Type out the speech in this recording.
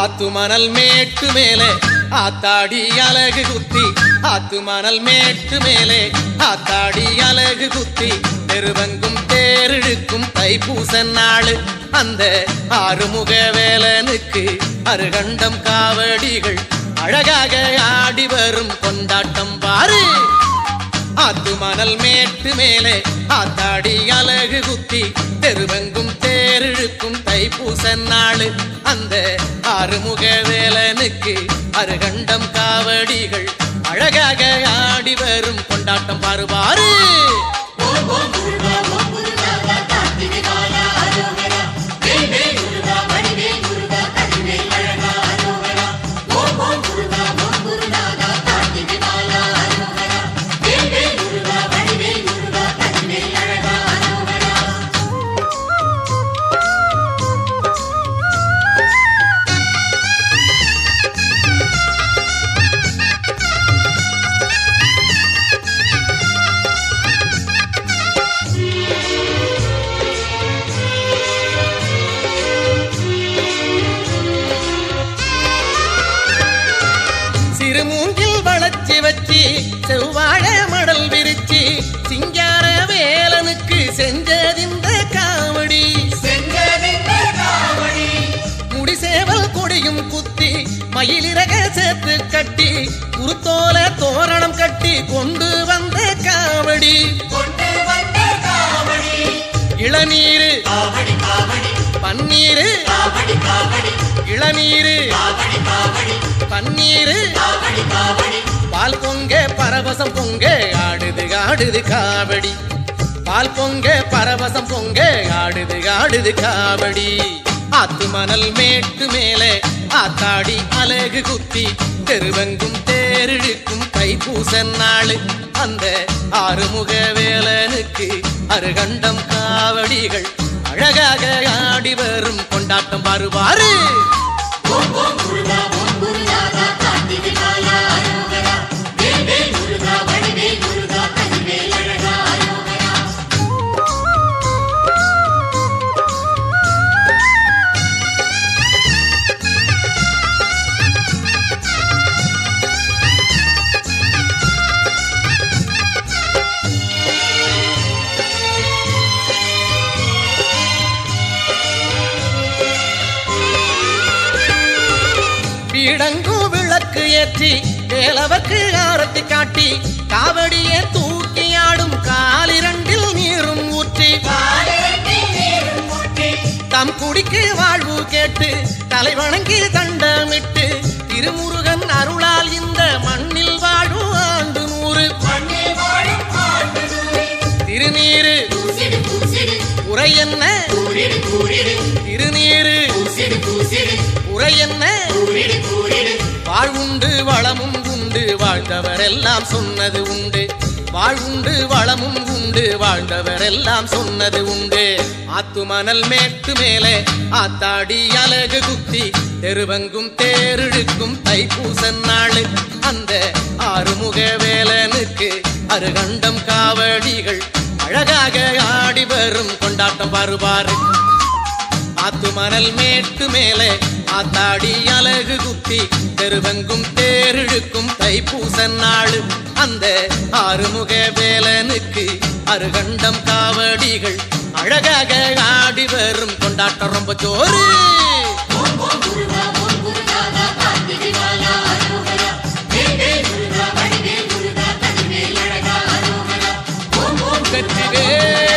ஆத்து மணல் மேட்டு மேலே ஆத்தாடி அழகு குத்தி ஆத்து மணல் மேட்டு மேலே ஆத்தாடி அழகு குத்தி தெருவெங்கும் தேரிழுக்கும் தைப்பூச நாள். அந்த ஆறுமுக வேலனுக்கு அருகண்டம் காவடிகள் அழகாக ஆடி வரும் கொண்டாட்டம் பாரு. ஆத்து மணல் மேட்டு மேலே ஆத்தாடி அழகு குத்தி தெருவெங்கும் தேரிழுக்கும் தைப்பூச நாள். ஆறுமுக வேலனுக்கு அருகண்டம் காவடிகள் அழகாக ஆடி வரும் கொண்டாட்டம் பாருவாரு. செவ்வாழ மடல் விரிச்சு சிங்கார வேலனுக்கு செஞ்சதிந்த காவடி. முடிசேவல் கொடியும் குத்தி மயிலிறக சேர்த்து கட்டி குருத்தோல தோரணம் கட்டி கொண்டு வந்த காவடி. இளநீரு. பன்னீரு. இளநீரு. பன்னீரு. பரவசம் பொங்க ஆடுது ஆடுது காவடி. பால் பொங்க பரவசம் பொங்க ஆடுது ஆடுது காவடி. ஆத்து மணல் மேட்டு மேலே ஆத்தாடி அழகு குத்தி. தெருவெங்கும் தேரிழுக்கும் தைப்பூச நாளு. அந்த ஆறுமுக வேலனுக்கு அருகண்டம் காவடிகள். அழகாக ஆடி வரும் கொண்டாட்டம் பாருவாரு பீடங்கும் விளக்கு ஏற்றி வேலவர்க்கு ஆரத்தி காட்டி காவடியே தூக்கி ஆடும் காலிரண்டில் நீரும் ஊற்றி. தம் குடிக்கு வாழ்வு கேட்டு தலை வணங்கி தண்டமிட்டு திருமுருகன் அருளால் இந்த மண்ணில் வாழும் ஆண்டு நூறு. திருநீரு உரை என்ன? திருநீரு குறை என்ன? வாழ்வுண்டு வளமும் உண்டு. வாழ்ந்தவரெல்லாம் சொன்னது உண்டு. வாழ்வுண்டு வளமும் உண்டு. வாழ்ந்தவரெல்லாம் சொன்னது உண்டு. ஆத்து மணல் மேட்டு மேலே ஆத்தாடி அழகு குத்தி தெருவங்கும் தேரிழுக்கும் தைப்பூச நாள். அந்த ஆறுமுக வேலனுக்கு அருகண்டம் காவடிகள். அழகாக ஆடி வரும் கொண்டாட்டம் வருவாரு ஆத்து மணல் மேட்டு மேலே ஆத்தாடி அழகு குத்தி தெருவெங்கும் தேரிழுக்கும் தைப்பூச நாள். அந்த ஆறுமுக வேலனுக்கு அருகண்டம் காவடிகள் அழகாக ஆடி வரும் கொண்டாட்டம் ரொம்ப ஜோறு வெற்றிவேல்